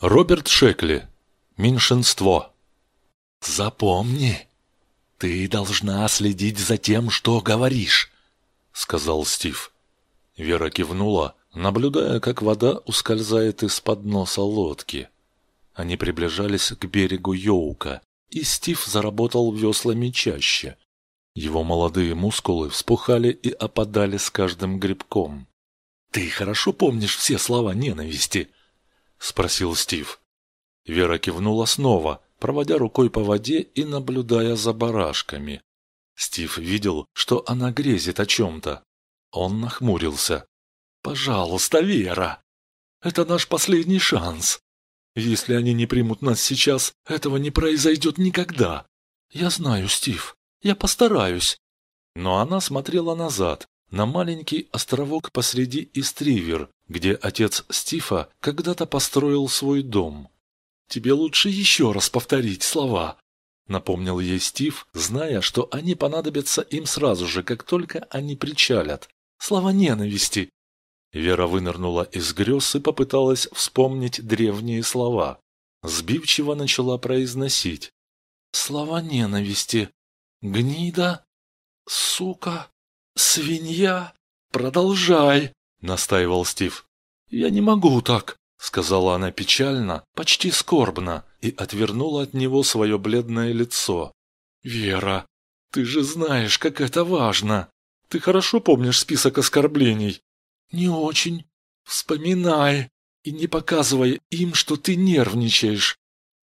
Роберт Шекли. Меньшинство. «Запомни, ты должна следить за тем, что говоришь», — сказал Стив. Вера кивнула, наблюдая, как вода ускользает из-под носа лодки. Они приближались к берегу Йоука, и Стив заработал веслами чаще. Его молодые мускулы вспухали и опадали с каждым грибком. «Ты хорошо помнишь все слова ненависти?» — спросил Стив. Вера кивнула снова, проводя рукой по воде и наблюдая за барашками. Стив видел, что она грезит о чем-то. Он нахмурился. «Пожалуйста, Вера, это наш последний шанс. Если они не примут нас сейчас, этого не произойдет никогда. Я знаю, Стив, я постараюсь». Но она смотрела назад, на маленький островок посреди Истривер, где отец Стива когда-то построил свой дом. «Тебе лучше еще раз повторить слова», — напомнил ей Стив, зная, что они понадобятся им сразу же, как только они причалят. «Слова ненависти». Вера вынырнула из грез и попыталась вспомнить древние слова. Сбивчиво начала произносить. «Слова ненависти. Гнида. Сука. Свинья. Продолжай», — настаивал Стив. «Я не могу так», — сказала она печально, почти скорбно, и отвернула от него свое бледное лицо. «Вера, ты же знаешь, как это важно. Ты хорошо помнишь список оскорблений?» «Не очень. Вспоминай и не показывай им, что ты нервничаешь.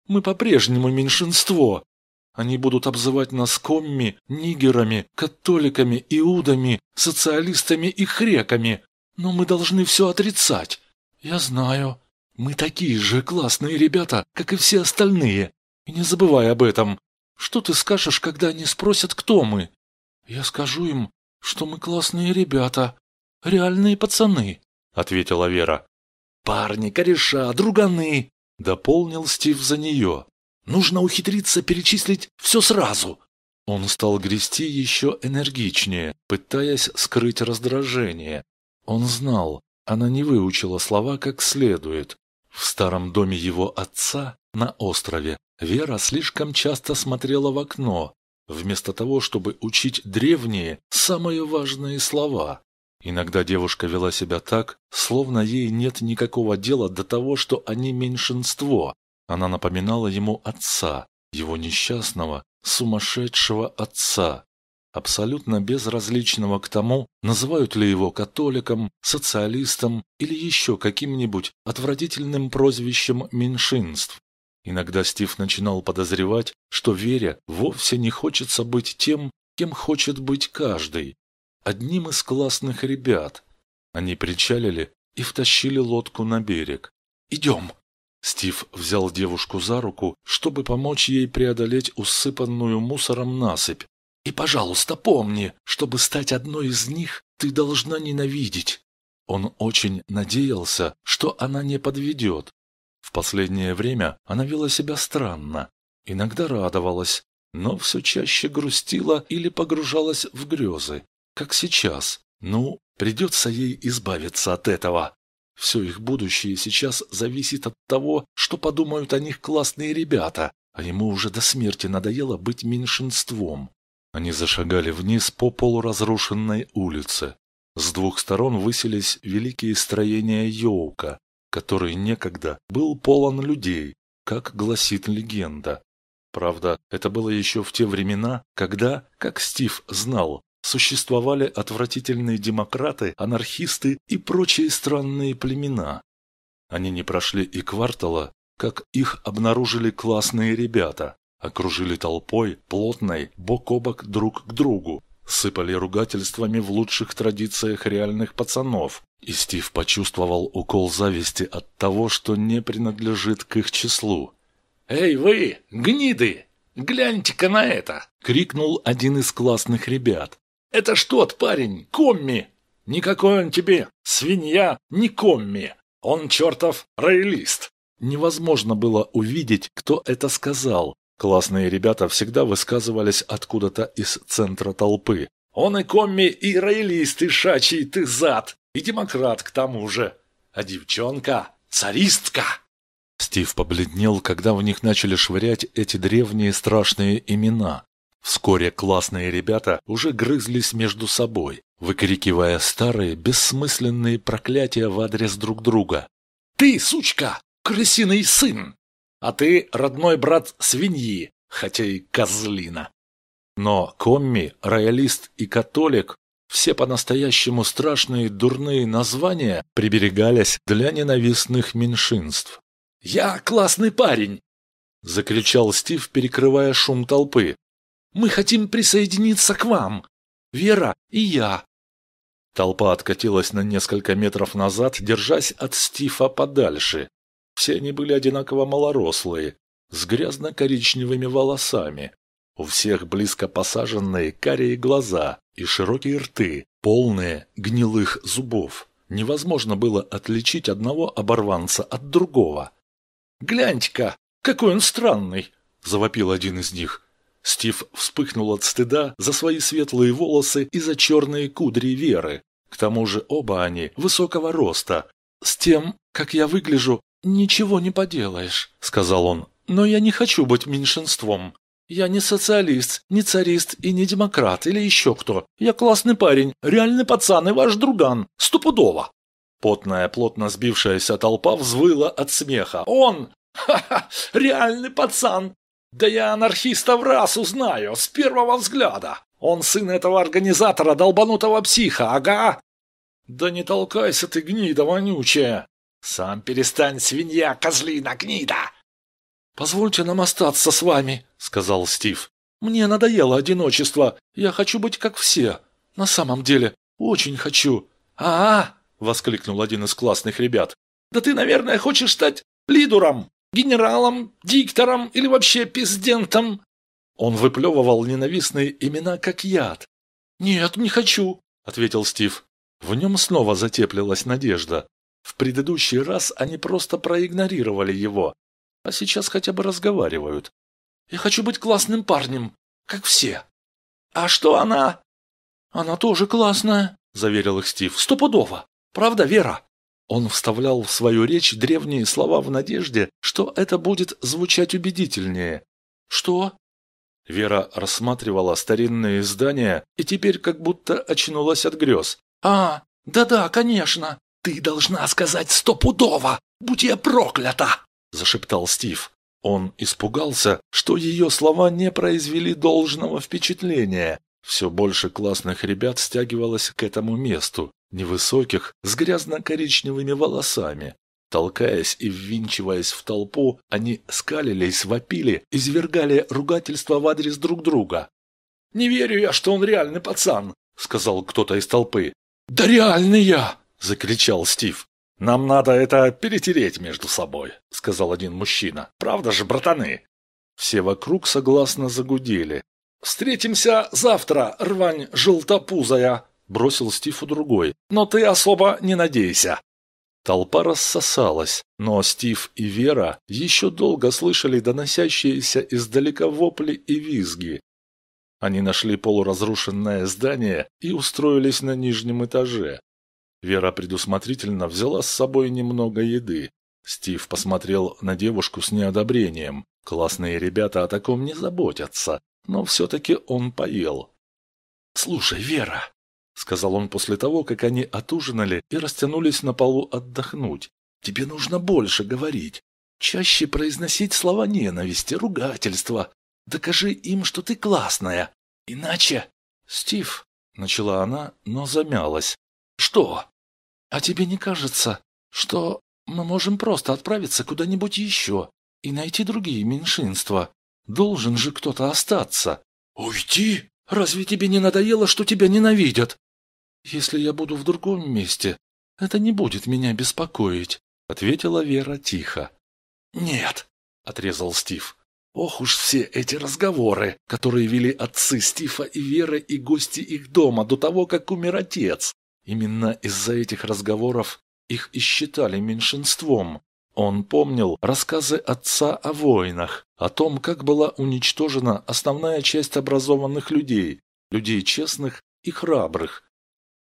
Мы по-прежнему меньшинство. Они будут обзывать нас комми, нигерами, католиками, иудами, социалистами и хреками. Но мы должны все отрицать. Я знаю. Мы такие же классные ребята, как и все остальные. И не забывай об этом. Что ты скажешь, когда они спросят, кто мы? Я скажу им, что мы классные ребята. Реальные пацаны, ответила Вера. Парни, кореша, друганы, дополнил Стив за нее. Нужно ухитриться перечислить все сразу. Он стал грести еще энергичнее, пытаясь скрыть раздражение. Он знал, она не выучила слова как следует. В старом доме его отца на острове Вера слишком часто смотрела в окно, вместо того, чтобы учить древние, самые важные слова. Иногда девушка вела себя так, словно ей нет никакого дела до того, что они меньшинство. Она напоминала ему отца, его несчастного, сумасшедшего отца абсолютно безразличного к тому, называют ли его католиком, социалистом или еще каким-нибудь отвратительным прозвищем меньшинств. Иногда Стив начинал подозревать, что Вере вовсе не хочется быть тем, кем хочет быть каждый. Одним из классных ребят. Они причалили и втащили лодку на берег. «Идем!» Стив взял девушку за руку, чтобы помочь ей преодолеть усыпанную мусором насыпь, и, пожалуйста, помни, чтобы стать одной из них, ты должна ненавидеть. Он очень надеялся, что она не подведет. В последнее время она вела себя странно. Иногда радовалась, но все чаще грустила или погружалась в грезы, как сейчас. Ну, придется ей избавиться от этого. Все их будущее сейчас зависит от того, что подумают о них классные ребята, а ему уже до смерти надоело быть меньшинством. Они зашагали вниз по полуразрушенной улице. С двух сторон высились великие строения Йоука, который некогда был полон людей, как гласит легенда. Правда, это было еще в те времена, когда, как Стив знал, существовали отвратительные демократы, анархисты и прочие странные племена. Они не прошли и квартала, как их обнаружили классные ребята, окружили толпой, плотной, бок о бок друг к другу, сыпали ругательствами в лучших традициях реальных пацанов, и Стив почувствовал укол зависти от того, что не принадлежит к их числу. «Эй вы, гниды! Гляньте-ка на это!» — крикнул один из классных ребят. «Это ж тот парень, Комми! Никакой он тебе, свинья, не Комми! Он чертов роялист!» Невозможно было увидеть, кто это сказал, Классные ребята всегда высказывались откуда-то из центра толпы. «Он и комми, и роялист, и шачий, ты зад, и демократ к тому же. А девчонка — царистка!» Стив побледнел, когда в них начали швырять эти древние страшные имена. Вскоре классные ребята уже грызлись между собой, выкрикивая старые, бессмысленные проклятия в адрес друг друга. «Ты, сучка, крысиный сын! А ты родной брат свиньи, хотя и козлина!» Но комми, роялист и католик все по-настоящему страшные дурные названия приберегались для ненавистных меньшинств. «Я классный парень!» — закричал Стив, перекрывая шум толпы. «Мы хотим присоединиться к вам! Вера и я!» Толпа откатилась на несколько метров назад, держась от Стива подальше. Все они были одинаково малорослые, с грязно-коричневыми волосами. У всех близко посаженные карие глаза и широкие рты, полные гнилых зубов. Невозможно было отличить одного оборванца от другого. «Гляньте-ка, какой он странный!» – завопил один из них. Стив вспыхнул от стыда за свои светлые волосы и за черные кудри Веры. К тому же оба они высокого роста. «С тем, как я выгляжу, ничего не поделаешь», – сказал он. «Но я не хочу быть меньшинством. Я не социалист, не царист и не демократ или еще кто. Я классный парень, реальный пацан и ваш друган. Стопудово. Потная, плотно сбившаяся толпа взвыла от смеха. Он! Ха-ха! Реальный пацан! Да я анархиста в раз узнаю, с первого взгляда. Он сын этого организатора, долбанутого психа, ага. Да не толкайся ты, гнида вонючая. Сам перестань, свинья, козлина, гнида. «Позвольте нам остаться с вами», — сказал Стив. «Мне надоело одиночество. Я хочу быть как все. На самом деле, очень хочу». «А-а!» — воскликнул один из классных ребят. «Да ты, наверное, хочешь стать лидером, генералом, диктором или вообще пиздентом?» Он выплевывал ненавистные имена как яд. «Нет, не хочу», — ответил Стив. В нем снова затеплилась надежда. В предыдущий раз они просто проигнорировали его, а сейчас хотя бы разговаривают. Я хочу быть классным парнем, как все. А что она? Она тоже классная, заверил их Стив. Стопудово. Правда, Вера? Он вставлял в свою речь древние слова в надежде, что это будет звучать убедительнее. Что? Вера рассматривала старинные здания и теперь как будто очнулась от грез. «А, да-да, конечно. Ты должна сказать стопудово. Будь я проклята!» – зашептал Стив. Он испугался, что ее слова не произвели должного впечатления. Все больше классных ребят стягивалось к этому месту, невысоких, с грязно-коричневыми волосами. Толкаясь и ввинчиваясь в толпу, они скалились, вопили, извергали ругательства в адрес друг друга. «Не верю я, что он реальный пацан», — сказал кто-то из толпы. «Да реальный я!» — закричал Стив. «Нам надо это перетереть между собой», — сказал один мужчина. «Правда же, братаны?» Все вокруг согласно загудели. «Встретимся завтра, рвань желтопузая», — бросил Стив у другой. «Но ты особо не надейся». Толпа рассосалась, но Стив и Вера еще долго слышали доносящиеся издалека вопли и визги. Они нашли полуразрушенное здание и устроились на нижнем этаже. Вера предусмотрительно взяла с собой немного еды. Стив посмотрел на девушку с неодобрением. Классные ребята о таком не заботятся, но все-таки он поел. «Слушай, Вера», — сказал он после того, как они отужинали и растянулись на полу отдохнуть, — «тебе нужно больше говорить, чаще произносить слова ненависти, ругательства. Докажи им, что ты классная, иначе...» «Стив», — начала она, но замялась. «Что?» А тебе не кажется, что мы можем просто отправиться куда-нибудь еще и найти другие меньшинства? Должен же кто-то остаться. Уйти? Разве тебе не надоело, что тебя ненавидят? Если я буду в другом месте, это не будет меня беспокоить, ответила Вера тихо. Нет, отрезал Стив. Ох уж все эти разговоры, которые вели отцы Стива и Веры и гости их дома до того, как умер отец. Именно из-за этих разговоров их и считали меньшинством. Он помнил рассказы отца о войнах, о том, как была уничтожена основная часть образованных людей, людей честных и храбрых.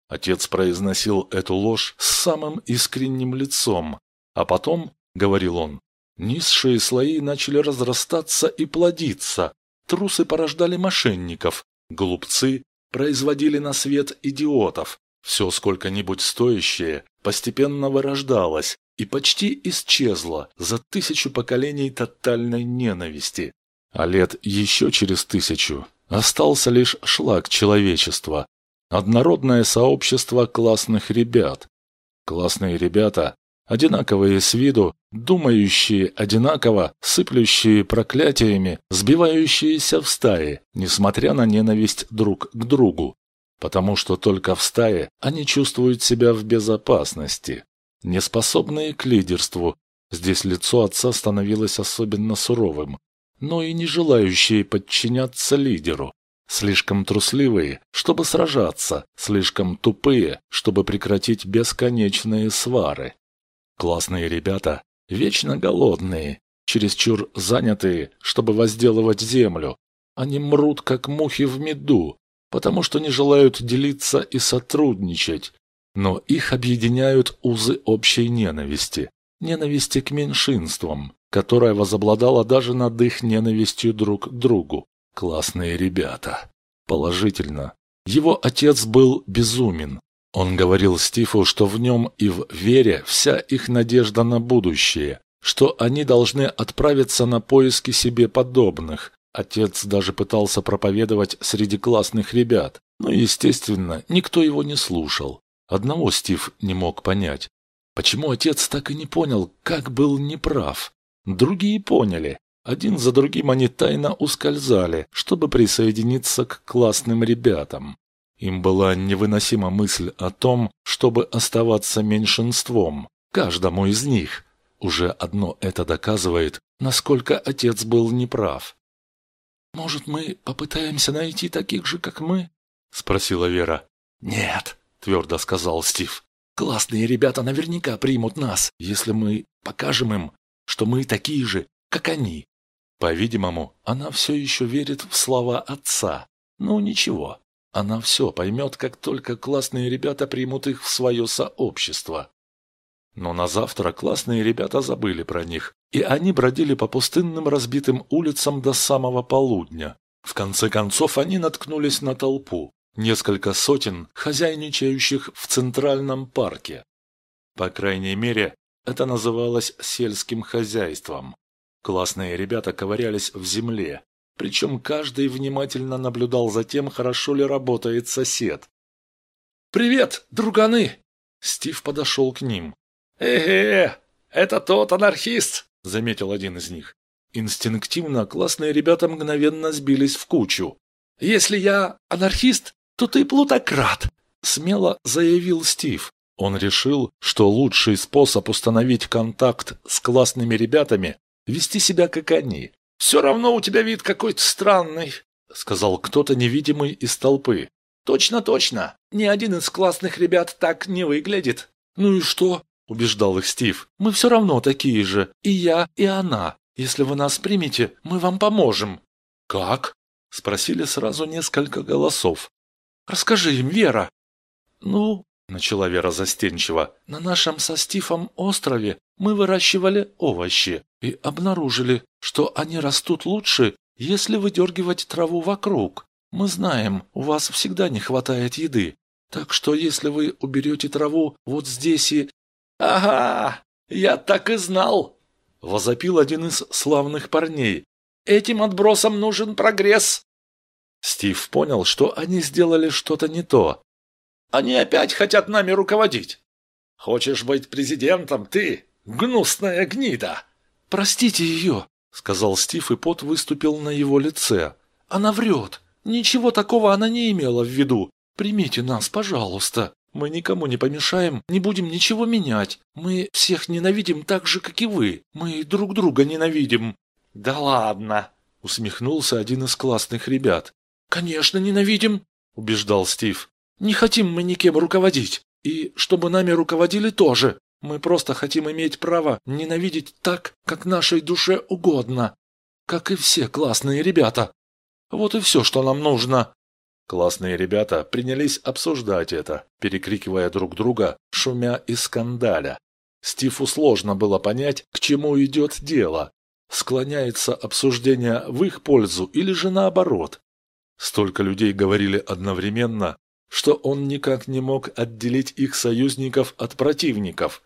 Отец произносил эту ложь с самым искренним лицом, а потом, говорил он, Низшие слои начали разрастаться и плодиться. Трусы порождали мошенников, глупцы производили на свет идиотов. Все сколько-нибудь стоящее постепенно вырождалось и почти исчезло за тысячу поколений тотальной ненависти. А лет еще через тысячу остался лишь шлак человечества, однородное сообщество классных ребят. Классные ребята, одинаковые с виду, думающие одинаково, сыплющие проклятиями, сбивающиеся в стае, несмотря на ненависть друг к другу. Потому что только в стае они чувствуют себя в безопасности. Неспособные к лидерству, здесь лицо отца становилось особенно суровым, но и не желающие подчиняться лидеру. Слишком трусливые, чтобы сражаться, слишком тупые, чтобы прекратить бесконечные свары. Классные ребята, вечно голодные, чересчур занятые, чтобы возделывать землю. Они мрут, как мухи в меду, потому что не желают делиться и сотрудничать. Но их объединяют узы общей ненависти, ненависти к меньшинствам, которая возобладала даже над их ненавистью друг к другу. Классные ребята. Положительно. Его отец был безумен. Он говорил Стифу, что в нем и в вере вся их надежда на будущее, что они должны отправиться на поиски себе подобных. Отец даже пытался проповедовать среди классных ребят, но, естественно, никто его не слушал. Одного Стив не мог понять. Почему отец так и не понял, как был неправ? Другие поняли. Один за другим они тайно ускользали, чтобы присоединиться к классным ребятам. Им была невыносима мысль о том, чтобы оставаться меньшинством, каждому из них. Уже одно это доказывает, насколько отец был неправ. «Может, мы попытаемся найти таких же, как мы?» — спросила Вера. «Нет», — твердо сказал Стив. «Классные ребята наверняка примут нас, если мы покажем им, что мы такие же, как они». По-видимому, она все еще верит в слова отца. Ну, ничего, она все поймет, как только классные ребята примут их в свое сообщество. Но на завтра классные ребята забыли про них, и они бродили по пустынным разбитым улицам до самого полудня. В конце концов они наткнулись на толпу, несколько сотен хозяйничающих в Центральном парке. По крайней мере, это называлось сельским хозяйством. Классные ребята ковырялись в земле, причем каждый внимательно наблюдал за тем, хорошо ли работает сосед. «Привет, друганы!» Стив подошел к ним. «Э-э, это тот анархист!» — заметил один из них. Инстинктивно классные ребята мгновенно сбились в кучу. «Если я анархист, то ты плутократ!» — смело заявил Стив. Он решил, что лучший способ установить контакт с классными ребятами — вести себя как они. «Все равно у тебя вид какой-то странный», — сказал кто-то невидимый из толпы. «Точно, точно. Ни один из классных ребят так не выглядит». «Ну и что?» — убеждал их Стив. «Мы все равно такие же. И я, и она. Если вы нас примете, мы вам поможем». «Как?» — спросили сразу несколько голосов. «Расскажи им, Вера». «Ну, начала Вера застенчиво. «На нашем со Стифом острове мы выращивали овощи и обнаружили, что они растут лучше, если выдергивать траву вокруг. Мы знаем, у вас всегда не хватает еды, так что если вы уберете траву вот здесь и...» «Ага, я так и знал!» — возопил один из славных парней. «Этим отбросам нужен прогресс!» Стив понял, что они сделали что-то не то, они опять хотят нами руководить. Хочешь быть президентом, ты, гнусная гнида?» «Простите ее», — сказал Стив, и пот выступил на его лице. «Она врет. Ничего такого она не имела в виду. Примите нас, пожалуйста. Мы никому не помешаем, не будем ничего менять. Мы всех ненавидим так же, как и вы. Мы друг друга ненавидим». «Да ладно», — усмехнулся один из классных ребят. «Конечно, ненавидим», — убеждал Стив. Не хотим мы никем руководить. И чтобы нами руководили тоже. Мы просто хотим иметь право ненавидеть так, как нашей душе угодно. Как и все классные ребята. Вот и все, что нам нужно. Классные ребята принялись обсуждать это, перекрикивая друг друга, шумя и скандаля. Стиву сложно было понять, к чему идет дело. Склоняется обсуждение в их пользу или же наоборот. Столько людей говорили одновременно, что он никак не мог отделить их союзников от противников.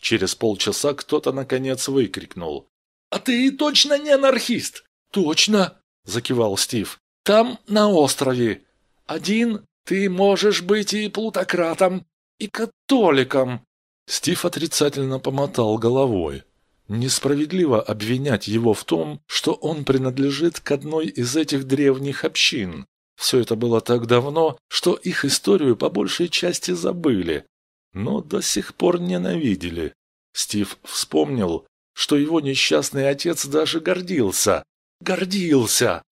Через полчаса кто-то наконец выкрикнул. «А ты точно не анархист?» «Точно!» – закивал Стив. «Там, на острове. Один ты можешь быть и плутократом, и католиком. Стив отрицательно помотал головой. Несправедливо обвинять его в том, что он принадлежит к одной из этих древних общин. Все это было так давно, что их историю по большей части забыли, но до сих пор ненавидели. Стив вспомнил, что его несчастный отец даже гордился. Гордился!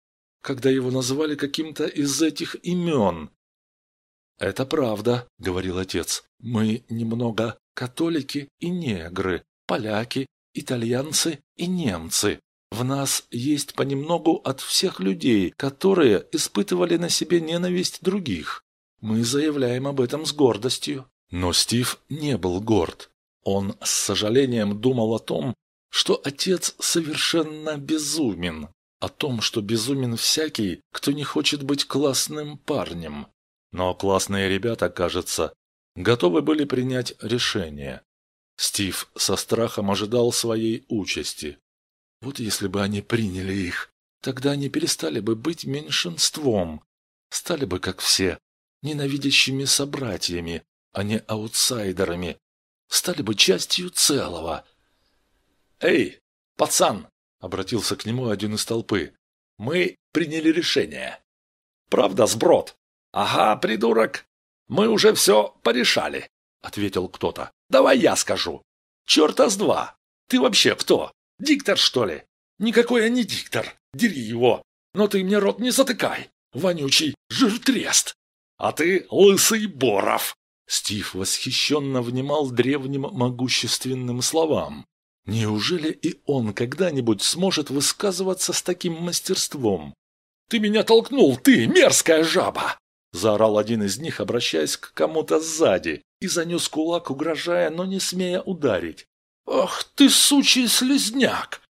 Когда его называли каким-то из этих имен. «Это правда», — говорил отец. «Мы немного католики и негры, поляки, итальянцы и немцы. В нас есть понемногу от всех людей, которые испытывали на себе ненависть других. Мы заявляем об этом с гордостью». Но Стив не был горд. Он с сожалением думал о том, что отец совершенно безумен, о том, что безумен всякий, кто не хочет быть классным парнем. Но классные ребята, кажется, готовы были принять решение. Стив со страхом ожидал своей участи. Вот если бы они приняли их, тогда они перестали бы быть меньшинством, стали бы, как все, ненавидящими собратьями, а не аутсайдерами, стали бы частью целого. «Эй, пацан!» — обратился к нему один из толпы. «Мы приняли решение. Правда, сброд?» «Ага, придурок, мы уже все порешали», — ответил кто-то. «Давай я скажу. Черта с два. Ты вообще кто? Диктор, что ли?» «Никакой я не диктор. Дери его. Но ты мне рот не затыкай. Вонючий жиртрест. А ты лысый Боров». Стив восхищенно внимал древним могущественным словам. Неужели и он когда-нибудь сможет высказываться с таким мастерством? «Ты меня толкнул, ты, мерзкая жаба!» Заорал один из них, обращаясь к кому-то сзади, и занес кулак, угрожая, но не смея ударить. «Ах ты, сучий слезняк!»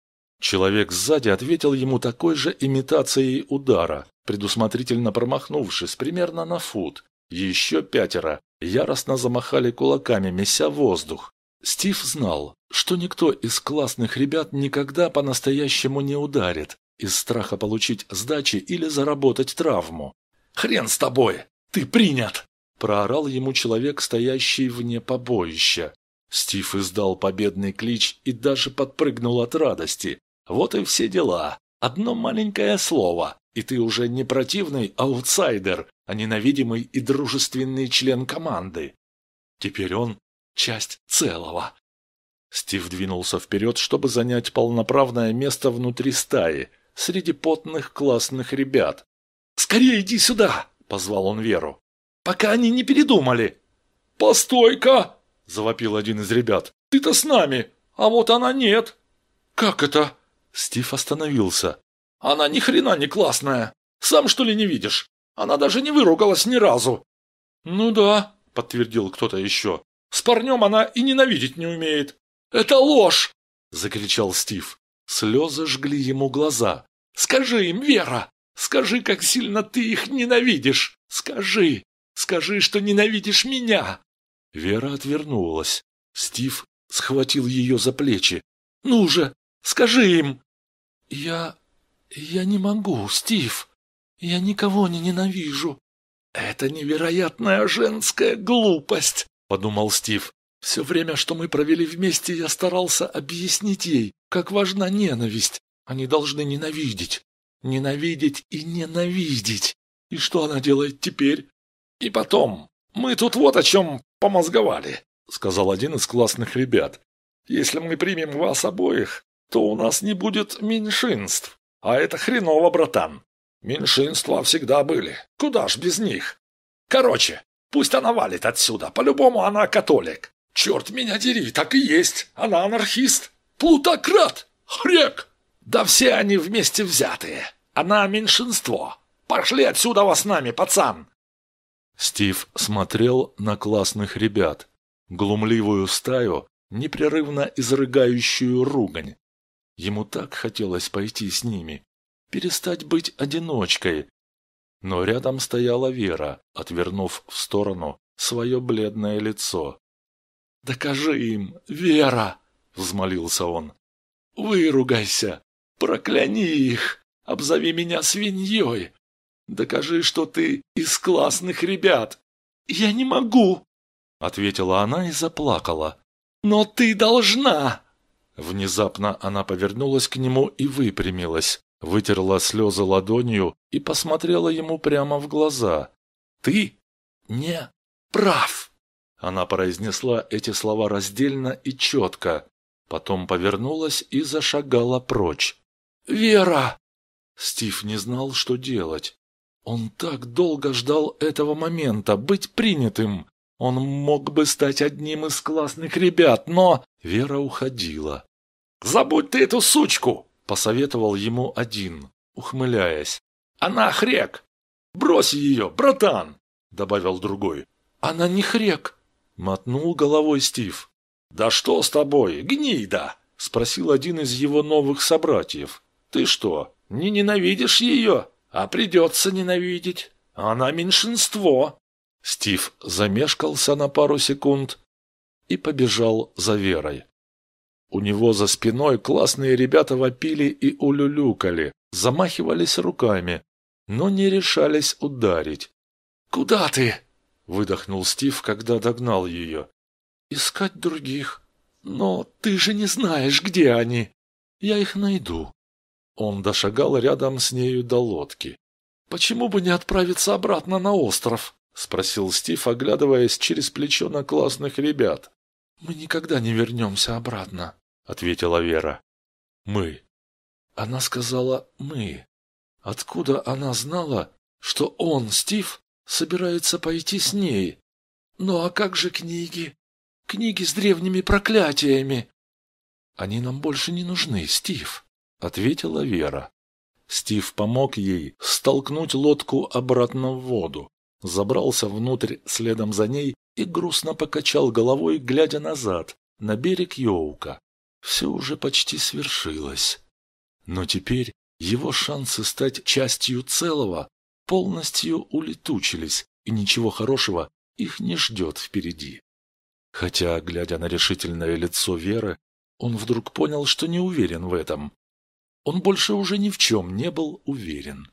Человек сзади ответил ему такой же имитацией удара, предусмотрительно промахнувшись примерно на фут. Еще пятеро яростно замахали кулаками, меся воздух. Стив знал, что никто из классных ребят никогда по-настоящему не ударит, из страха получить сдачи или заработать травму. «Хрен с тобой! Ты принят!» – проорал ему человек, стоящий вне побоища. Стив издал победный клич и даже подпрыгнул от радости. Вот и все дела. Одно маленькое слово, и ты уже не противный аутсайдер, а ненавидимый и дружественный член команды. Теперь он – часть целого. Стив двинулся вперед, чтобы занять полноправное место внутри стаи, среди потных классных ребят, «Скорее иди сюда!» – позвал он Веру. «Пока они не передумали!» «Постой-ка!» – завопил один из ребят. «Ты-то с нами, а вот она нет!» «Как это?» Стив остановился. «Она ни хрена не классная! Сам что ли не видишь? Она даже не выругалась ни разу!» «Ну да», – подтвердил кто-то еще. «С парнем она и ненавидеть не умеет!» «Это ложь!» – закричал Стив. Слезы жгли ему глаза. «Скажи им, Вера, Скажи, как сильно ты их ненавидишь! Скажи! Скажи, что ненавидишь меня!» Вера отвернулась. Стив схватил ее за плечи. «Ну же, скажи им!» «Я... я не могу, Стив. Я никого не ненавижу». «Это невероятная женская глупость», — подумал Стив. «Все время, что мы провели вместе, я старался объяснить ей, как важна ненависть. Они должны ненавидеть. Ненавидеть и ненавидеть. И что она делает теперь? И потом, мы тут вот о чем помозговали, сказал один из классных ребят. Если мы примем вас обоих, то у нас не будет меньшинств. А это хреново, братан. Меньшинства всегда были. Куда ж без них? Короче, пусть она валит отсюда. По-любому она католик. Черт меня дери, так и есть. Она анархист. Плутократ. Хрек. Да все они вместе взятые. Она меньшинство. Пошли отсюда вас нами, пацан!» Стив смотрел на классных ребят. Глумливую стаю непрерывно изрыгающую ругань. Ему так хотелось пойти с ними, перестать быть одиночкой. Но рядом стояла Вера, отвернув в сторону свое бледное лицо. «Докажи им, Вера!» — взмолился он. «Выругайся! Прокляни их! Обзови меня свиньей! Докажи, что ты из классных ребят!» «Я не могу!» — ответила она и заплакала. «Но ты должна!» Внезапно она повернулась к нему и выпрямилась, вытерла слезы ладонью и посмотрела ему прямо в глаза. «Ты не прав!» Она произнесла эти слова раздельно и четко, потом повернулась и зашагала прочь. «Вера!» Стив не знал, что делать. Он так долго ждал этого момента, быть принятым. Он мог бы стать одним из классных ребят, но... Вера уходила. «Забудь ты эту сучку!» — посоветовал ему один, ухмыляясь. «Она хрек! Брось ее, братан!» — добавил другой. «Она не хрек!» — мотнул головой Стив. «Да что с тобой, гнида?» — спросил один из его новых собратьев. «Ты что, не ненавидишь ее? А придется ненавидеть. Она меньшинство!» Стив замешкался на пару секунд и побежал за Верой. У него за спиной классные ребята вопили и улюлюкали, замахивались руками, но не решались ударить. «Куда ты?» — выдохнул Стив, когда догнал ее. «Искать других. Но ты же не знаешь, где они. Я их найду». Он дошагал рядом с нею до лодки. «Почему бы не отправиться обратно на остров?» — спросил Стив, оглядываясь через плечо на классных ребят. «Мы никогда не вернемся обратно», — ответила Вера. «Мы». Она сказала «мы». Откуда она знала, что он, Стив, собирается пойти с ней? Ну а как же книги? Книги с древними проклятиями. Они нам больше не нужны, Стив, ответила Вера. Стив помог ей столкнуть лодку обратно в воду, забрался внутрь следом за ней и грустно покачал головой, глядя назад, на берег Йоука. Все уже почти свершилось. Но теперь его шансы стать частью целого полностью улетучились, и ничего хорошего их не ждет впереди. Хотя, глядя на решительное лицо Веры, он вдруг понял, что не уверен в этом. Он больше уже ни в чем не был уверен.